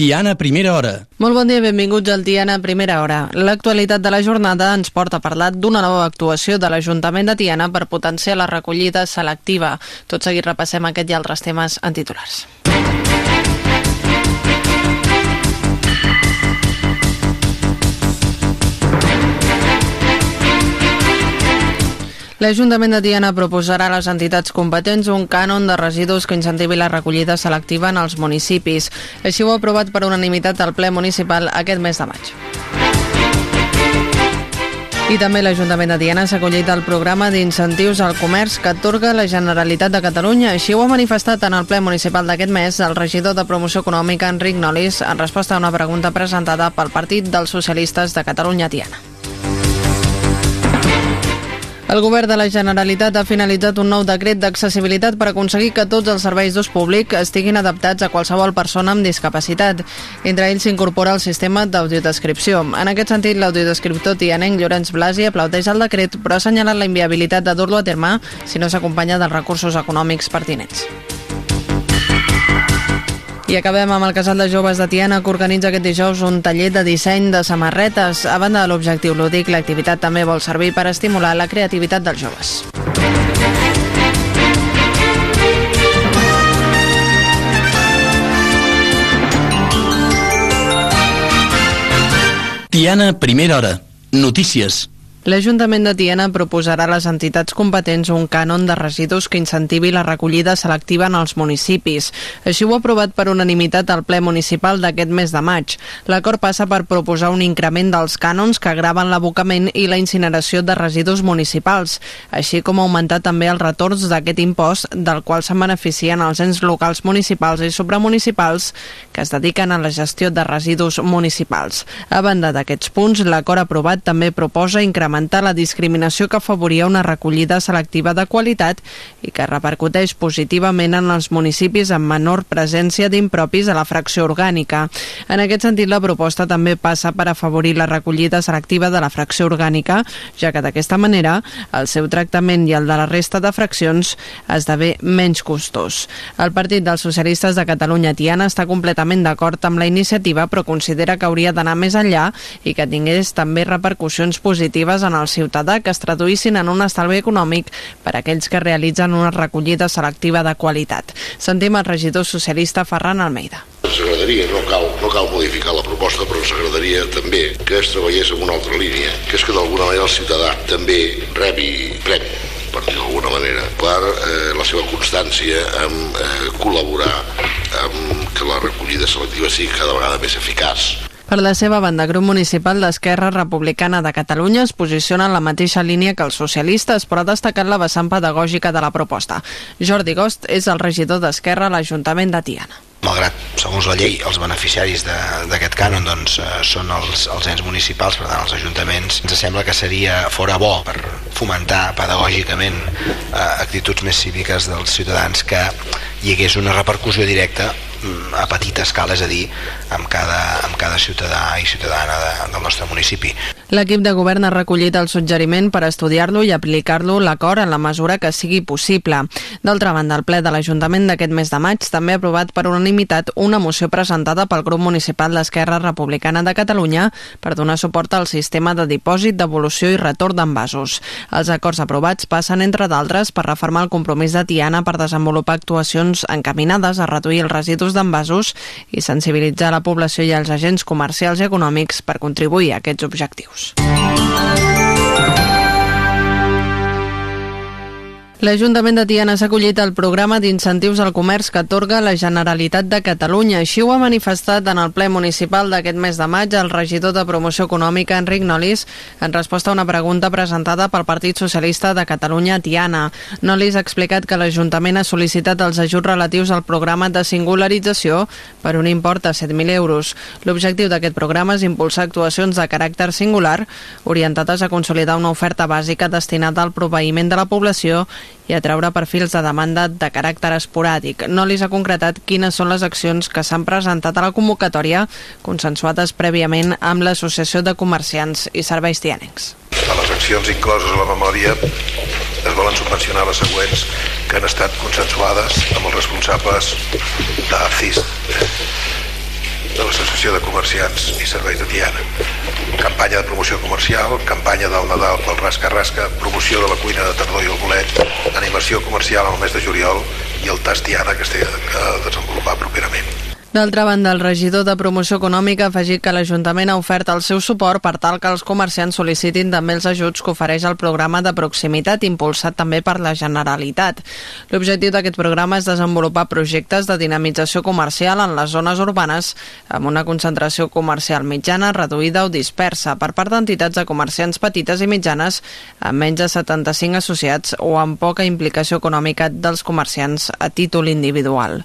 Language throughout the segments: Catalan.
Tiana, primera hora. Molt bon dia, benvinguts al Tiana, primera hora. L'actualitat de la jornada ens porta a parlar d'una nova actuació de l'Ajuntament de Tiana per potenciar la recollida selectiva. Tot seguit repassem aquest i altres temes en titulars. L'Ajuntament de Tiana proposarà a les entitats competents un cànon de residus que incentivi la recollida selectiva en els municipis. Així ho ha aprovat per unanimitat el ple municipal aquest mes de maig. I també l'Ajuntament de Tiana s'ha acollit al programa d'incentius al comerç que atorga la Generalitat de Catalunya. Així ho ha manifestat en el ple municipal d'aquest mes el regidor de Promoció Econòmica, Enric Nolis, en resposta a una pregunta presentada pel Partit dels Socialistes de Catalunya Tiana. El govern de la Generalitat ha finalitzat un nou decret d'accessibilitat per aconseguir que tots els serveis d'ús públic estiguin adaptats a qualsevol persona amb discapacitat. Entre ells s'incorpora el sistema d'audiodescripció. En aquest sentit, l'audiodescriptor tianenc Llorenç Blasi aplaudeix el decret, però ha assenyalat la inviabilitat de dur-lo a terme si no s'acompanya dels recursos econòmics pertinents. I acabem amb el casal de joves de Tiana que organitza aquest dijous un taller de disseny de samarretes. A banda de l'objectiu lúdic, l'activitat també vol servir per estimular la creativitat dels joves. Tiana, primera hora. Notícies. L'Ajuntament de Tiana proposarà a les entitats competents un cànon de residus que incentivi la recollida selectiva en els municipis. Així ho ha aprovat per unanimitat el ple municipal d'aquest mes de maig. L'acord passa per proposar un increment dels cànons que graven l'abocament i la incineració de residus municipals, així com augmentar també els retorns d'aquest impost del qual se'n beneficien els ens locals municipals i supramunicipals que es dediquen a la gestió de residus municipals. A banda d'aquests punts, l'acord aprovat també proposa incrementar incrementar la discriminació que afavoria una recollida selectiva de qualitat i que repercuteix positivament en els municipis amb menor presència d'impropis a la fracció orgànica. En aquest sentit, la proposta també passa per afavorir la recollida selectiva de la fracció orgànica, ja que d'aquesta manera el seu tractament i el de la resta de fraccions esdevé menys costós. El Partit dels Socialistes de Catalunya Tiana està completament d'acord amb la iniciativa, però considera que hauria d'anar més enllà i que tingués també repercussions positives en el ciutadà que es traduïssin en un estalvi econòmic per a aquells que realitzen una recollida selectiva de qualitat. Sentim el regidor socialista Ferran Almeida. Ens agradaria, no cal, no cal modificar la proposta, però ens agradaria també que es treballés en una altra línia, que és que d'alguna manera el ciutadà també rebi premi per dir d'alguna manera, per eh, la seva constància en eh, col·laborar amb que la recollida selectiva sigui cada vegada més eficaç. Per la seva banda, grup municipal d'Esquerra Republicana de Catalunya es posiciona en la mateixa línia que els socialistes, però ha destacat la vessant pedagògica de la proposta. Jordi Gost és el regidor d'Esquerra a l'Ajuntament de Tiana malgrat, segons la llei, els beneficiaris d'aquest cànon doncs, eh, són els, els ens municipals, per tant, els ajuntaments, ens sembla que seria fora bo per fomentar pedagògicament eh, actituds més cíviques dels ciutadans que hi hagués una repercussió directa a petita escala, és a dir, amb cada, amb cada ciutadà i ciutadana de, del nostre municipi. L'equip de govern ha recollit el suggeriment per estudiar-lo i aplicar-lo l'acord en la mesura que sigui possible. D'altra banda, el ple de l'Ajuntament d'aquest mes de maig també ha aprovat per unanimitat una moció presentada pel grup municipal d'Esquerra Republicana de Catalunya per donar suport al sistema de dipòsit, devolució i retorn d'envasos. Els acords aprovats passen, entre d'altres, per reformar el compromís de Tiana per desenvolupar actuacions encaminades a reduir els residus d'envasos i sensibilitzar la població i els agents comercials i econòmics per contribuir a aquests objectius. Santos. L'Ajuntament de Tiana s'ha acollit al programa d'incentius al comerç que atorga la Generalitat de Catalunya. Així ho ha manifestat en el ple municipal d'aquest mes de maig el regidor de Promoció Econòmica, Enric Nolis, en resposta a una pregunta presentada pel Partit Socialista de Catalunya Tiana. Nolis ha explicat que l'Ajuntament ha sol·licitat els ajuts relatius al programa de singularització per un import de 7.000 euros. L'objectiu d'aquest programa és impulsar actuacions de caràcter singular orientades a consolidar una oferta bàsica destinada al proveïment de la població i atraure perfils de demanda de caràcter esporàdic. No li ha concretat quines són les accions que s'han presentat a la convocatòria consensuades prèviament amb l'Associació de Comerciants i Serveis Tiànics. De les accions incloses a la memòria es volen subvencionar les següents que han estat consensuades amb els responsables de CIS de l'Associació de Comerciants i Serveis de Tiana. Campanya de promoció comercial, campanya del Nadal pel Rasca-Rasca, promoció de la cuina de tardor i el bolet, animació comercial al mes de juliol i el tast Tiana que es té a desenvolupar properament. D'altra banda, el regidor de Promoció Econòmica ha afegit que l'Ajuntament ha ofert el seu suport per tal que els comerciants sol·licitin també els ajuts que ofereix el programa de proximitat impulsat també per la Generalitat. L'objectiu d'aquest programa és desenvolupar projectes de dinamització comercial en les zones urbanes amb una concentració comercial mitjana, reduïda o dispersa per part d'entitats de comerciants petites i mitjanes amb menys de 75 associats o amb poca implicació econòmica dels comerciants a títol individual.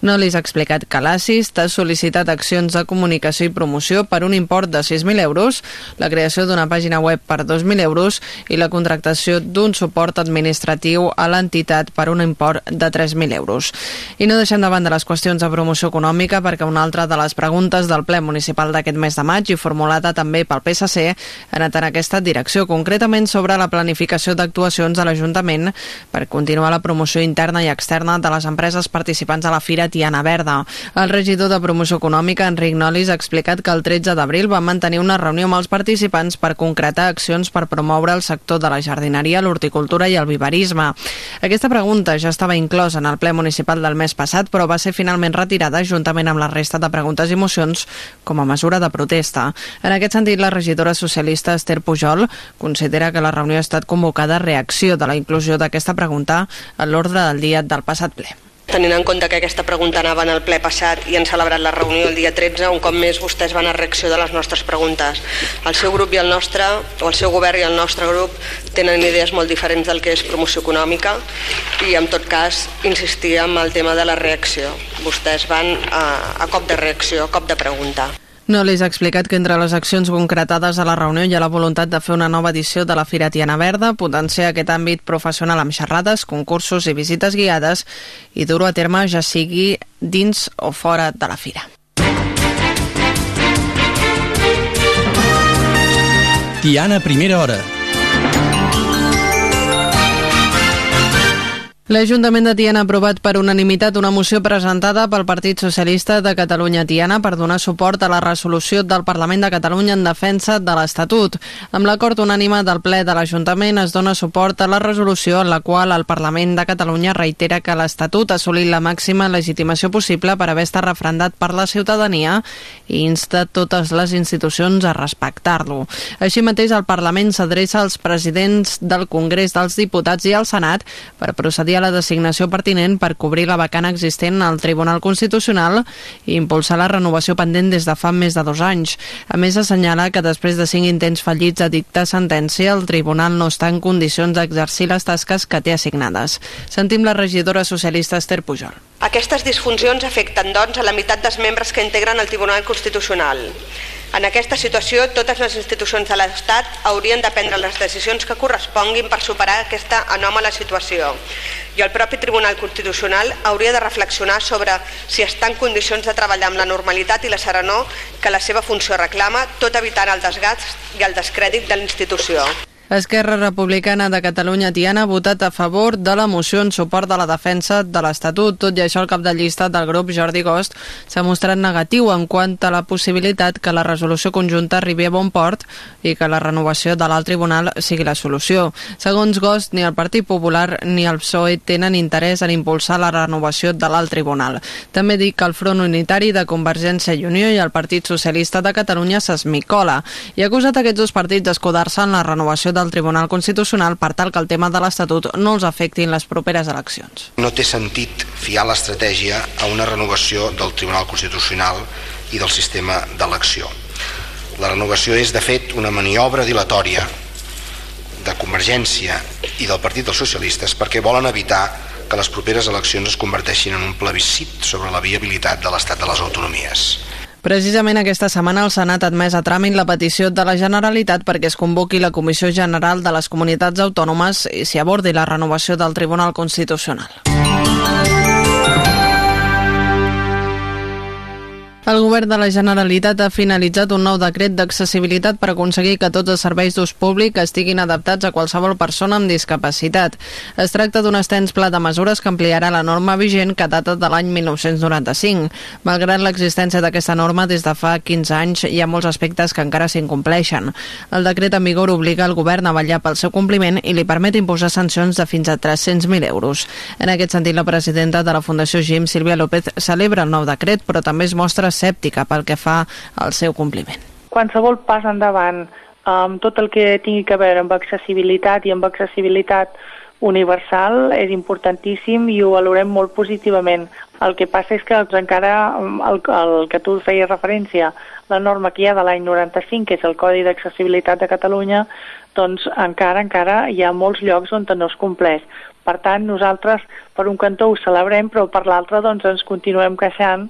No li ha explicat que l'AS Narcís t'ha sol·licitat accions de comunicació i promoció per un import de 6.000 euros, la creació d'una pàgina web per 2.000 euros i la contractació d'un suport administratiu a l'entitat per un import de 3.000 euros. I no deixem de banda les qüestions de promoció econòmica perquè una altra de les preguntes del ple municipal d'aquest mes de maig i formulada també pel PSC ha anat en aquesta direcció, concretament sobre la planificació d'actuacions de l'Ajuntament per continuar la promoció interna i externa de les empreses participants a la Fira Tiana Verda. El regidor de Promoció Econòmica, Enric Nolis, ha explicat que el 13 d'abril va mantenir una reunió amb els participants per concretar accions per promoure el sector de la jardineria, l'horticultura i el viverisme. Aquesta pregunta ja estava inclosa en el ple municipal del mes passat, però va ser finalment retirada juntament amb la resta de preguntes i mocions com a mesura de protesta. En aquest sentit, la regidora socialista Esther Pujol considera que la reunió ha estat convocada a reacció de la inclusió d'aquesta pregunta a l'ordre del dia del passat ple. Tenint en compte que aquesta pregunta anava en el ple passat i han celebrat la reunió el dia 13, un cop més vostès van a reacció de les nostres preguntes. El seu grup i el nostre, o el seu govern i el nostre grup, tenen idees molt diferents del que és promoció econòmica i en tot cas insistir en el tema de la reacció. Vostès van a, a cop de reacció, a cop de pregunta. No li ha explicat que entre les accions concretades a la reunió hi ha la voluntat de fer una nova edició de la Fira Tiana Verda, potenciar aquest àmbit professional amb xerrades, concursos i visites guiades i dur-ho a terme ja sigui dins o fora de la fira. Tiana, primera hora. L'Ajuntament de Tiana ha aprovat per unanimitat una moció presentada pel Partit Socialista de Catalunya Tiana per donar suport a la resolució del Parlament de Catalunya en defensa de l'Estatut. Amb l'acord unànime del ple de l'Ajuntament es dona suport a la resolució en la qual el Parlament de Catalunya reitera que l'Estatut ha assolit la màxima legitimació possible per haver estat refrendat per la ciutadania i insta totes les institucions a respectar-lo. Així mateix, el Parlament s'adreça als presidents del Congrés dels Diputats i al Senat per procedir a la designació pertinent per cobrir la vacant existent al Tribunal Constitucional i impulsar la renovació pendent des de fa més de dos anys. A més, assenyala que després de cinc intents fallits de dictar sentència, el Tribunal no està en condicions d'exercir les tasques que té assignades. Sentim la regidora socialista Esther Pujol. Aquestes disfuncions afecten, doncs, a la meitat dels membres que integren el Tribunal Constitucional. En aquesta situació, totes les institucions de l'Estat haurien de prendre les decisions que corresponguin per superar aquesta anòmala situació. I el propi Tribunal Constitucional hauria de reflexionar sobre si està en condicions de treballar amb la normalitat i la serenor que la seva funció reclama, tot evitant el desgast i el descrèdit de l'institució. Esquerra Republicana de Catalunya Tiana ha votat a favor de la moció en suport de la defensa de l'Estatut. Tot i això, el cap de llista del grup, Jordi Gost, s'ha mostrat negatiu en quant a la possibilitat que la resolució conjunta arribi a bon port i que la renovació de l'alt tribunal sigui la solució. Segons Gost, ni el Partit Popular ni el PSOE tenen interès en impulsar la renovació de l'alt tribunal. També dic que el Front Unitari de Convergència i Unió i el Partit Socialista de Catalunya s'esmicola i ha acusat aquests dos partits d'escudar-se en la renovació del Tribunal Constitucional per tal que el tema de l'Estatut no els afecti en les properes eleccions. No té sentit fiar l'estratègia a una renovació del Tribunal Constitucional i del sistema d'elecció. La renovació és, de fet, una maniobra dilatòria de Convergència i del Partit dels Socialistes perquè volen evitar que les properes eleccions es converteixin en un plebiscit sobre la viabilitat de l'estat de les autonomies. Precisament aquesta setmana el Senat ha admès a tràmit la petició de la Generalitat perquè es convoqui la Comissió General de les Comunitats Autònomes i s'hi abordi la renovació del Tribunal Constitucional. El govern de la Generalitat ha finalitzat un nou decret d'accessibilitat per aconseguir que tots els serveis d'ús públic estiguin adaptats a qualsevol persona amb discapacitat. Es tracta d'un extens pla de mesures que ampliarà la norma vigent que data de l'any 1995. Malgrat l'existència d'aquesta norma des de fa 15 anys, hi ha molts aspectes que encara s'incompleixen. El decret en vigor obliga el govern a vetllar pel seu compliment i li permet imposar sancions de fins a 300.000 euros. En aquest sentit, la presidenta de la Fundació GIM, Sílvia López, celebra el nou decret, però també es mostra escèptica pel que fa al seu compliment. Qualsevol pas endavant amb tot el que tingui que veure amb accessibilitat i amb accessibilitat universal és importantíssim i ho valorem molt positivament. El que passa és que doncs, encara el, el que tu feies referència, la norma que hi ha de l'any 95, que és el Codi d'Accessibilitat de Catalunya, doncs encara encara hi ha molts llocs on no es compleix. Per tant, nosaltres per un cantó ho celebrem, però per l'altre doncs, ens continuem queixant.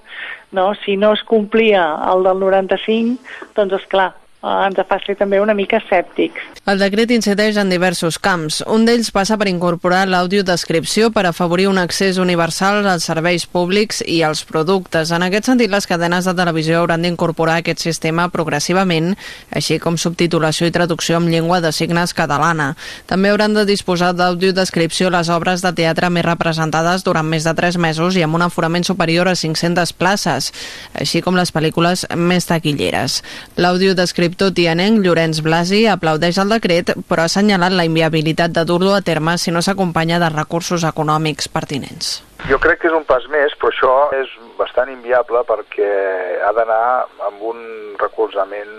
No? Si no es complia el del 95, doncs és clar, ens fa ser també una mica escèptics. El decret incideix en diversos camps. Un d'ells passa per incorporar l'audiodescripció per afavorir un accés universal als serveis públics i als productes. En aquest sentit, les cadenes de televisió hauran d'incorporar aquest sistema progressivament, així com subtitulació i traducció en llengua de signes catalana. També hauran de disposar d'audiodescripció les obres de teatre més representades durant més de 3 mesos i amb un aforament superior a 500 places, així com les pel·lícules més taquilleres. L'audiodescriptor tianenc Llorenç Blasi aplaudeix el decret, però ha assenyalat la inviabilitat de dur-lo a terme si no s'acompanya de recursos econòmics pertinents. Jo crec que és un pas més, però això és bastant inviable perquè ha d'anar amb un recolzament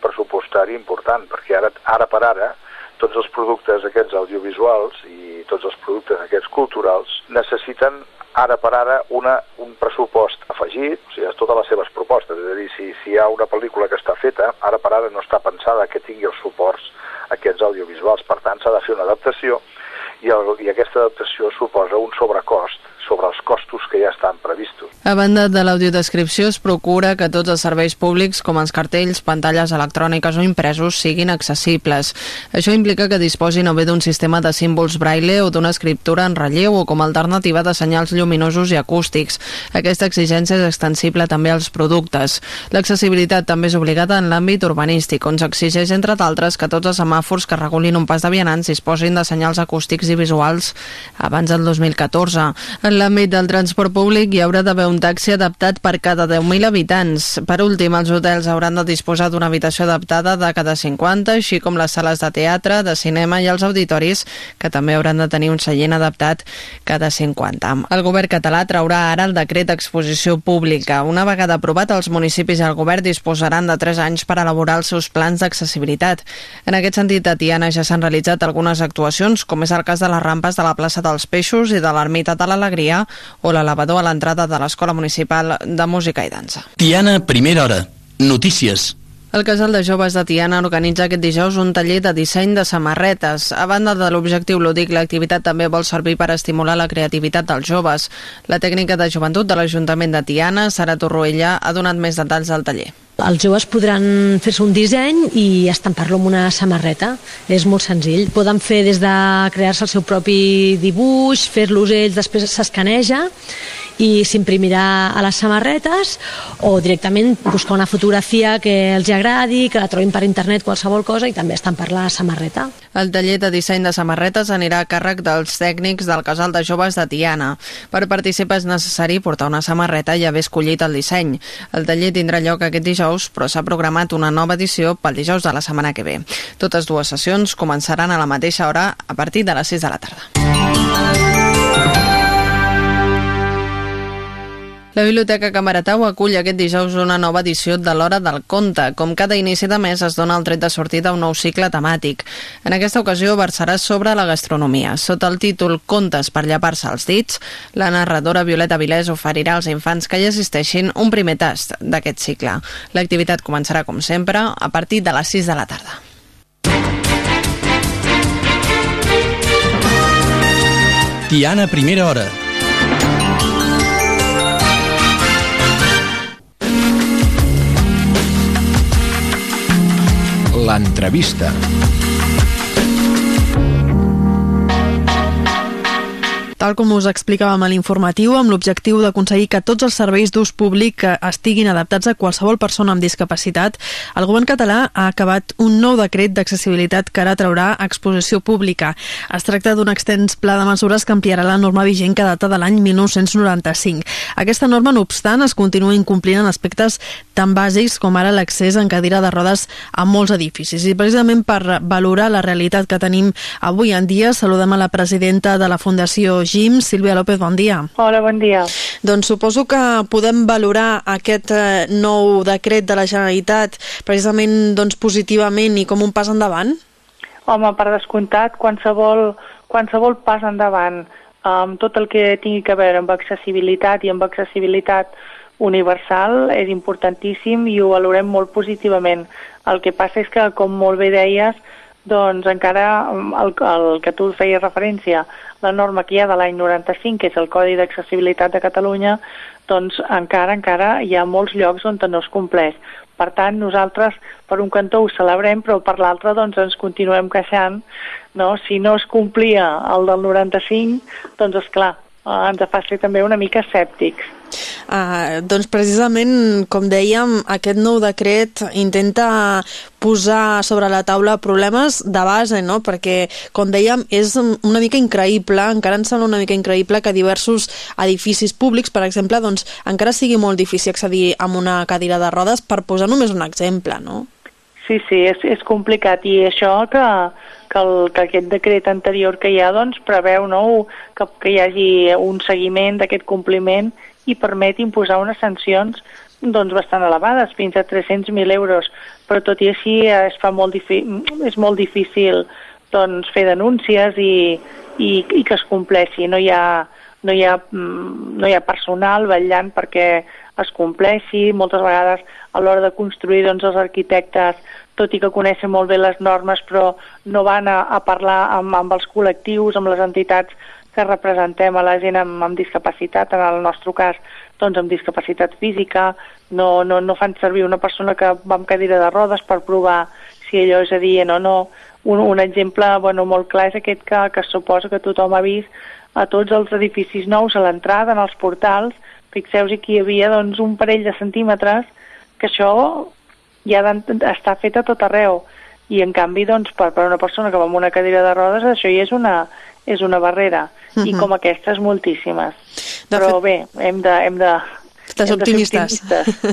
pressupostari important, perquè ara, ara per ara tots els productes aquests audiovisuals i tots els productes aquests culturals necessiten ara per ara una, un pressupost afegit, o sigui, totes les seves propostes, és a dir, si, si hi ha una pel·lícula que està feta, ara per ara no està pensada que tingui els suports aquests audiovisuals, per tant s'ha de fer una adaptació i, el, i aquesta adaptació suposa un sobrecost sobre els costos que ja estan previstos. A banda de l'audiodescripció, es procura que tots els serveis públics, com els cartells, pantalles electròniques o impresos, siguin accessibles. Això implica que disposin o bé d'un sistema de símbols braille o d'una escriptura en relleu o com a alternativa de senyals lluminosos i acústics. Aquesta exigència és extensible també als productes. L'accessibilitat també és obligada en l'àmbit urbanístic, on s'exigeix, entre d'altres, que tots els semàfors que regulin un pas de vianants disposin de senyals acústics i visuals abans del 2014. En l'àmbit del transport públic hi haurà d'haver un taxi adaptat per cada 10.000 habitants. Per últim, els hotels hauran de disposar d'una habitació adaptada de cada 50, així com les sales de teatre, de cinema i els auditoris, que també hauran de tenir un seient adaptat cada 50. El govern català traurà ara el decret d'exposició pública. Una vegada aprovat, els municipis i el govern disposaran de 3 anys per elaborar els seus plans d'accessibilitat. En aquest sentit, a Tiana ja s'han realitzat algunes actuacions, com és el cas de les rampes de la plaça dels Peixos i de l'Ermita de l'Alegria, Maria o l'elevador a l'entrada de l'Escola Municipal de Música i Dansa. Tiana, primera hora. Notícies. El Casal de Joves de Tiana organitza aquest dijous un taller de disseny de samarretes. A banda de l'objectiu lúdic, l'activitat també vol servir per estimular la creativitat dels joves. La tècnica de joventut de l'Ajuntament de Tiana, Sara Torroella, ha donat més detalls del taller. Els joves podran fer-se un disseny i estampar-lo amb una samarreta. És molt senzill. Poden fer des de crear-se el seu propi dibuix, fer-los ells, després s'escaneja i s'imprimirà a les samarretes o directament buscar una fotografia que els agradi, que la trobin per internet qualsevol cosa i també estampar la samarreta. El taller de disseny de samarretes anirà a càrrec dels tècnics del Casal de Joves de Tiana. Per participar és necessari portar una samarreta i haver escollit el disseny. El taller tindrà lloc aquest dijous, però s'ha programat una nova edició pel dijous de la setmana que ve. Totes dues sessions començaran a la mateixa hora a partir de les 6 de la tarda. La Biblioteca Camaratau acull aquest dijous una nova edició de l'Hora del Conte. Com cada inici de mes es dona el tret de sortida a un nou cicle temàtic. En aquesta ocasió versarà sobre la gastronomia. Sota el títol Contes per llapar-se els dits, la narradora Violeta Vilés oferirà als infants que hi assisteixin un primer tast d'aquest cicle. L'activitat començarà, com sempre, a partir de les 6 de la tarda. Tiana, primera hora. L'entrevista. Tal com us explicàvem a l'informatiu, amb l'objectiu d'aconseguir que tots els serveis d'ús públic estiguin adaptats a qualsevol persona amb discapacitat, el govern català ha acabat un nou decret d'accessibilitat que ara traurà exposició pública. Es tracta d'un extens pla de mesures que ampliarà la norma vigent que data de l'any 1995. Aquesta norma, no obstant, es continua incomplint en aspectes tan bàsics com ara l'accés en cadira de rodes a molts edificis. I precisament per valorar la realitat que tenim avui en dia, saludem a la presidenta de la Fundació GIM, Sílvia López, bon dia. Hola, bon dia. Doncs suposo que podem valorar aquest eh, nou decret de la Generalitat precisament doncs, positivament i com un pas endavant? Home, per descomptat, qualsevol, qualsevol pas endavant amb tot el que tingui que veure amb accessibilitat i amb accessibilitat universal és importantíssim i ho valorem molt positivament. El que passa és que, com molt bé deies, doncs encara el, el que tu feies referència, la norma que hi ha de l'any 95, que és el Codi d'Accessibilitat de Catalunya, doncs encara encara hi ha molts llocs on no es compleix. Per tant, nosaltres per un cantó ho celebrem, però per l'altre doncs, ens continuem queixant. No? Si no es complia el del 95, doncs és clar, ens fa ser també una mica escèptics. Uh, doncs precisament, com dèiem, aquest nou decret intenta posar sobre la taula problemes de base, no? perquè, com dèiem, és una mica increïble, encara ens sembla una mica increïble que diversos edificis públics, per exemple, doncs, encara sigui molt difícil accedir a una cadira de rodes, per posar només un exemple, no? Sí, sí, és, és complicat i això que, que, el, que aquest decret anterior que hi ha doncs, preveu no, que, que hi hagi un seguiment d'aquest compliment i permet imposar unes sancions doncs, bastant elevades, fins a 300.000 euros, però tot i així es fa molt és molt difícil doncs, fer denúncies i, i, i que es compleixi. No hi, ha, no, hi ha, mm, no hi ha personal vetllant perquè es compleixi. Moltes vegades a l'hora de construir doncs, els arquitectes, tot i que coneixen molt bé les normes, però no van a, a parlar amb, amb els col·lectius, amb les entitats que representem a la gent amb, amb discapacitat, en el nostre cas doncs amb discapacitat física, no, no, no fan servir una persona que va amb cadira de rodes per provar si allò és adient o no. Un, un exemple bueno, molt clar és aquest que, que suposa que tothom ha vist a tots els edificis nous a l'entrada, en els portals, fixeu-vos que hi havia doncs, un parell de centímetres que això ja està fet a tot arreu. I en canvi doncs, per, per una persona que va amb una cadira de rodes això ja és una, és una barrera, uh -huh. i com aquestes moltíssimes. De Però fet... bé, hem de, hem de, Estàs optimistes.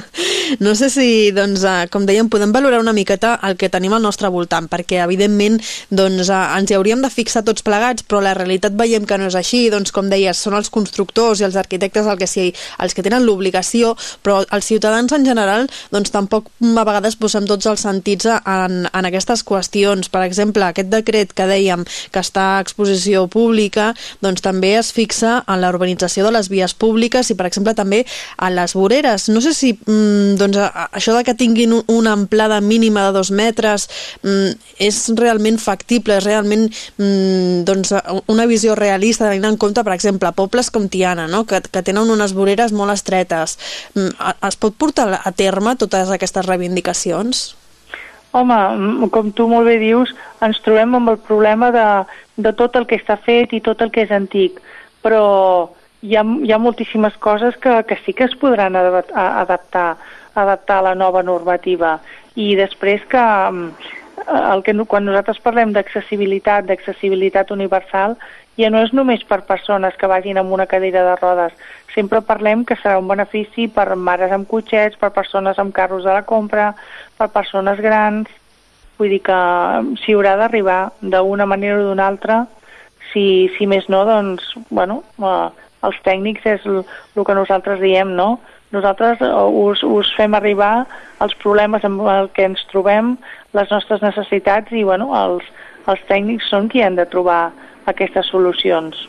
no sé si, doncs, eh, com dèiem, podem valorar una miqueta el que tenim al nostre voltant, perquè, evidentment, doncs, eh, ens hi hauríem de fixar tots plegats, però la realitat veiem que no és així, doncs, com deies, són els constructors i els arquitectes el que sí, els que tenen l'obligació, però els ciutadans en general, doncs, tampoc a vegades posem tots els sentits en, en aquestes qüestions. Per exemple, aquest decret que dèiem que està a exposició pública, doncs també es fixa en la urbanització de les vies públiques i, per exemple, també a a les voreres. No sé si mm, doncs, això de que tinguin una amplada mínima de dos metres mm, és realment factible, és realment mm, doncs, una visió realista tenint en compte, per exemple, pobles com Tiana, no? que, que tenen unes voreres molt estretes. Mm, es pot portar a terme totes aquestes reivindicacions? Home, mm, com tu molt bé dius, ens trobem amb el problema de, de tot el que està fet i tot el que és antic, però hi ha, hi ha moltíssimes coses que, que sí que es podran adaptar, adaptar a la nova normativa i després que mm, el que quan nosaltres parlem d'accessibilitat, d'accessibilitat universal, ja no és només per persones que vagin amb una cadira de rodes. Sempre parlem que serà un benefici per mares amb cotxets, per persones amb carros de la compra, per persones grans. Vull dir que mm, s'hi haurà d'arribar d'una manera o d'una altra, si, si més no, doncs, bueno, eh, els tècnics és el, que nosaltres diem, no? Nosaltres eh, us, us fem arribar els problemes amb el que ens trobem, les nostres necessitats i bueno, els, els tècnics són qui han de trobar aquestes solucions.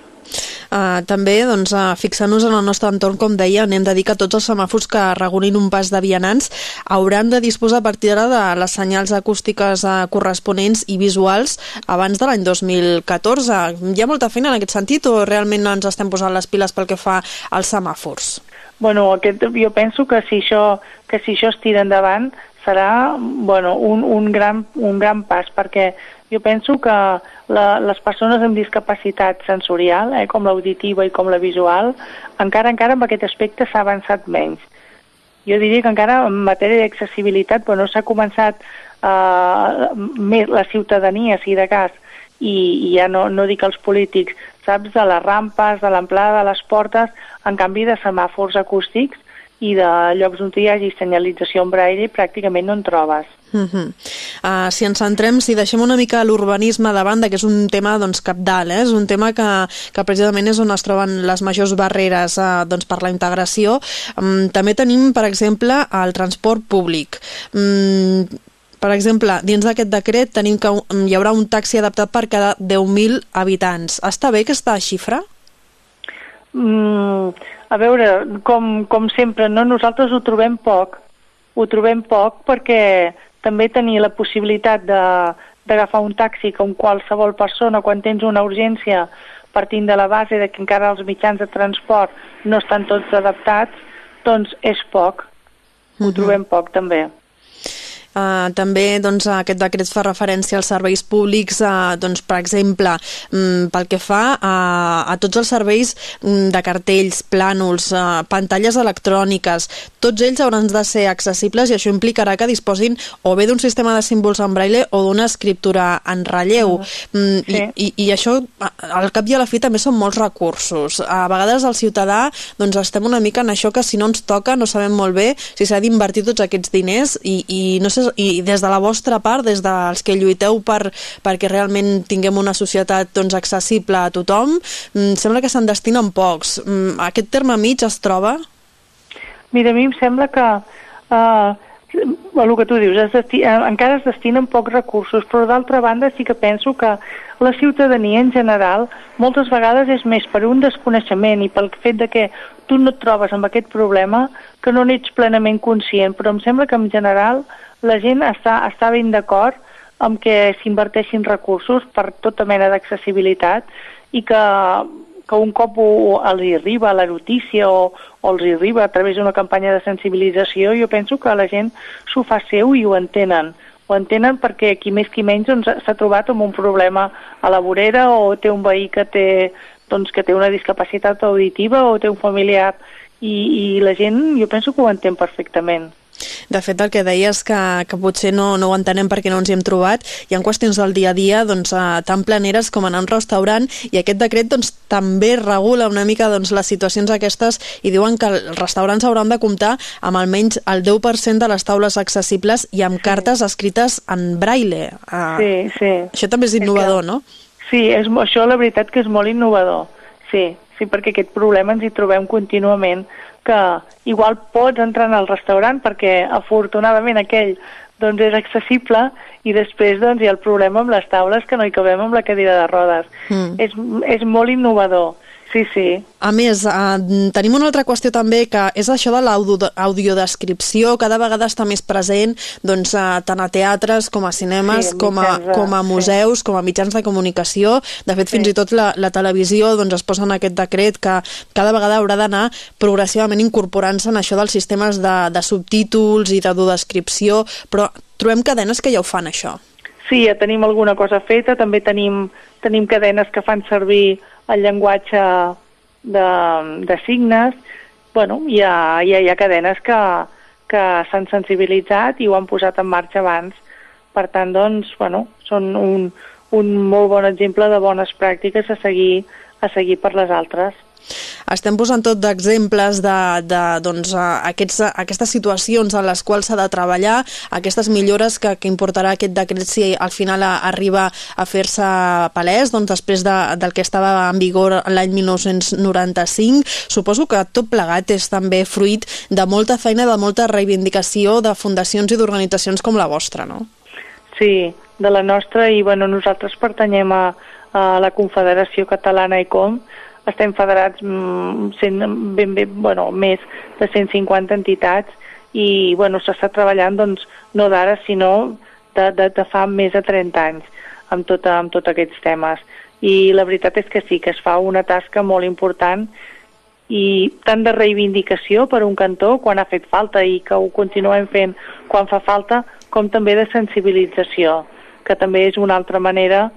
Uh, també, doncs, uh, fixant-nos en el nostre entorn, com deia, anem de dir que tots els semàfors que regulin un pas de vianants hauran de disposar a partir d'ara de les senyals acústiques uh, corresponents i visuals abans de l'any 2014. Hi ha molta feina en aquest sentit o realment no ens estem posant les piles pel que fa als semàfors? Bueno, aquest, jo penso que si, això, que si això es tira endavant serà bueno, un, un, gran, un gran pas perquè jo penso que la, les persones amb discapacitat sensorial, eh, com l'auditiva i com la visual, encara encara amb aquest aspecte s'ha avançat menys. Jo diria que encara en matèria d'accessibilitat bueno, s'ha començat eh, més la ciutadania, si de cas, i, i ja no, no dic els polítics, saps, de les rampes, de l'amplada de les portes, en canvi de semàfors acústics, i de llocs on hi hagi senyalització en braille pràcticament no en trobes. Uh -huh. uh, si ens centrem, si deixem una mica l'urbanisme de banda, que és un tema doncs, capdalt, eh? és un tema que, que precisament és on es troben les majors barreres uh, doncs, per la integració, um, també tenim, per exemple, el transport públic. Um, per exemple, dins d'aquest decret tenim que hi haurà un taxi adaptat per cada 10.000 habitants. Està bé aquesta xifra? Mm, a veure, com, com sempre, no? nosaltres ho trobem poc. Ho trobem poc perquè també tenir la possibilitat d'agafar un taxi com qualsevol persona quan tens una urgència partint de la base de que encara els mitjans de transport no estan tots adaptats, doncs és poc. Ho uh -huh. trobem poc també. Uh, també doncs, aquest decret fa referència als serveis públics, uh, doncs, per exemple, um, pel que fa a, a tots els serveis um, de cartells, plànols, uh, pantalles electròniques, tots ells hauran de ser accessibles i això implicarà que disposin o bé d'un sistema de símbols en braille o d'una escriptura en relleu. Mm, sí. i, i, I això, al cap i a la fi, també són molts recursos. A vegades el ciutadà doncs, estem una mica en això que si no ens toca no sabem molt bé si s'ha d'invertir tots aquests diners i, i no sé i des de la vostra part, des dels que lluiteu per, perquè realment tinguem una societat doncs, accessible a tothom, mm, sembla que se'n destinen pocs. Mm, aquest terme mig es troba? Mira, a mi em sembla que uh, el que tu dius, es desti uh, encara es destinen pocs recursos, però d'altra banda sí que penso que la ciutadania en general moltes vegades és més per un desconeixement i pel fet de que tu no et trobes amb aquest problema que no n'ets plenament conscient, però em sembla que en general la gent està, està ben d'acord amb que s'inverteixin recursos per tota mena d'accessibilitat i que, que un cop ho, els arriba la notícia o, o els arriba a través d'una campanya de sensibilització, jo penso que la gent s'ho fa seu i ho entenen. Ho entenen perquè qui més qui menys doncs, s'ha trobat amb un problema a la vorera o té un veí que té, doncs, que té una discapacitat auditiva o té un familiar i, i la gent jo penso que ho entén perfectament. De fet, el que deies que, que potser no, no ho entenem perquè no ens hi hem trobat, hi ha qüestions del dia a dia doncs, eh, tan planeres com anar a un restaurant i aquest decret doncs, també regula una mica doncs, les situacions aquestes i diuen que els restaurants hauran de comptar amb almenys el 10% de les taules accessibles i amb sí. cartes escrites en braille. Uh, sí, sí. Això també és innovador, és que, no? Sí, és, això la veritat que és molt innovador. Sí, sí, perquè aquest problema ens hi trobem contínuament que igual pots entrar en el restaurant perquè afortunadament aquell doncs és accessible i després doncs, hi ha el problema amb les taules que no hi cabem amb la cadira de rodes. Mm. És, és molt innovador. Sí, sí. A més, eh, tenim una altra qüestió també, que és això de l'audiodescripció, cada vegada està més present doncs, eh, tant a teatres com a cinemes, sí, com, a, com a museus, sí. com a mitjans de comunicació. De fet, sí. fins i tot la, la televisió doncs, es posa en aquest decret que cada vegada haurà d'anar progressivament incorporant-se en això dels sistemes de, de subtítols i d'audodescripció, però trobem cadenes que ja ho fan, això. Sí, ja tenim alguna cosa feta, també tenim, tenim cadenes que fan servir el llenguatge de, de signes, bueno, hi ha, hi ha, hi ha cadenes que, que s'han sensibilitzat i ho han posat en marxa abans. Per tant, doncs, bueno, són un, un molt bon exemple de bones pràctiques a seguir, a seguir per les altres. Estem posant tot d'exemples de, de doncs, aquests, aquestes situacions en les quals s'ha de treballar, aquestes millores que, que importarà aquest decret si al final arriba a fer-se palès, doncs després de, del que estava en vigor l'any 1995. Suposo que tot plegat és també fruit de molta feina, de molta reivindicació de fundacions i d'organitzacions com la vostra, no? Sí, de la nostra i bueno, nosaltres pertanyem a, a la Confederació Catalana ICOM, estem federats mm, sent ben bé, bueno, més de 150 entitats i bueno, s'està treballant doncs, no d'ara sinó de, de, de fa més de 30 anys amb, tota, amb tots aquests temes. I la veritat és que sí, que es fa una tasca molt important i tant de reivindicació per un cantó quan ha fet falta i que ho continuem fent quan fa falta, com també de sensibilització, que també és una altra manera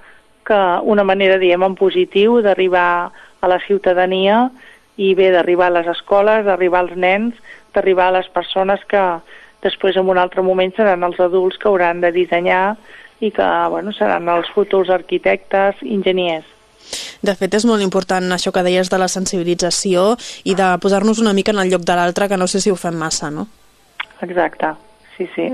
que una manera, diem, en positiu d'arribar a la ciutadania i bé, d'arribar a les escoles, d'arribar als nens, d'arribar a les persones que després en un altre moment seran els adults que hauran de dissenyar i que bueno, seran els futurs arquitectes, enginyers. De fet, és molt important això que deies de la sensibilització i de posar-nos una mica en el lloc de l'altre, que no sé si ho fem massa, no? Exacte, sí, sí.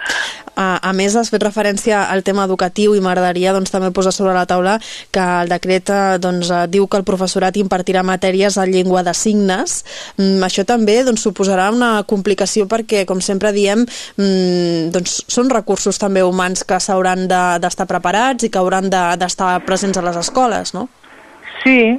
A, a més, has fet referència al tema educatiu i m'agradaria doncs, també posar sobre la taula que el decret eh, doncs, eh, diu que el professorat impartirà matèries en llengua de signes. Mm, això també doncs, suposarà una complicació perquè, com sempre diem, mm, doncs, són recursos també humans que s'hauran d'estar de, preparats i que hauran d'estar de, presents a les escoles, no? Sí,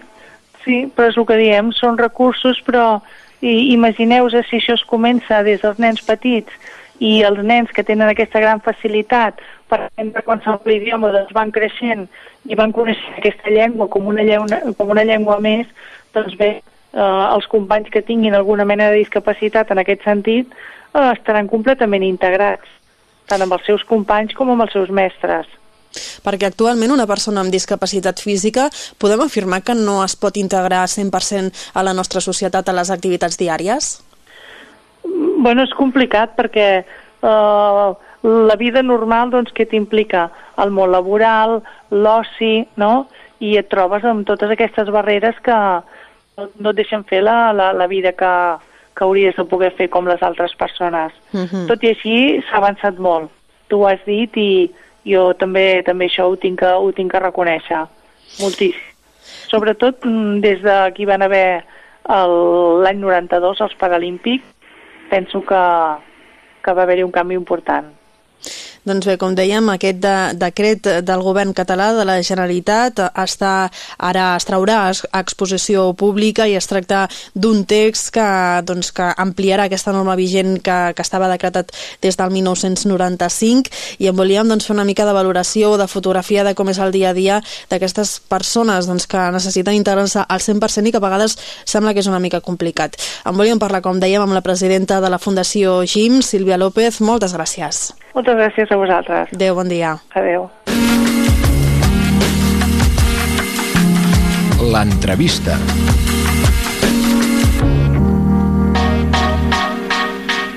sí, però és el que diem, són recursos, però imagineu-vos si això es comença des dels nens petits i els nens que tenen aquesta gran facilitat per aprendre qualsevol idioma doncs van creixent i van conèixer aquesta llengua com una llengua, com una llengua més, doncs bé, eh, els companys que tinguin alguna mena de discapacitat en aquest sentit eh, estaran completament integrats, tant amb els seus companys com amb els seus mestres. Perquè actualment una persona amb discapacitat física podem afirmar que no es pot integrar 100% a la nostra societat a les activitats diàries? Bueno, és complicat perquè eh, la vida normal doncs, que t'implica el món laboral, l'oci, no? i et trobes amb totes aquestes barreres que no et deixen fer la, la, la vida que, que hauries de poder fer com les altres persones. Uh -huh. Tot i així s'ha avançat molt. Tu ho has dit i jo també també això ho tinc que, ho tinc que reconèixer. Moltíssim. Sobretot mm, des de van haver l'any 92 els Paralímpics, penso que, que va haver-hi un canvi important. Doncs bé, com dèiem, aquest de, decret del govern català de la Generalitat està ara es traurà a exposició pública i es tracta d'un text que, doncs, que ampliarà aquesta norma vigent que, que estava decretat des del 1995 i en volíem doncs, fer una mica de valoració de fotografia de com és el dia a dia d'aquestes persones doncs, que necessiten integrar-se al 100% i que a vegades sembla que és una mica complicat. En volíem parlar, com dèiem, amb la presidenta de la Fundació GIM, Sílvia López. Moltes gràcies. Moltes gràcies a vosaltres. Adéu, bon dia. Adéu. L'entrevista.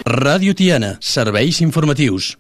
Ràdio Tiana, serveis informatius.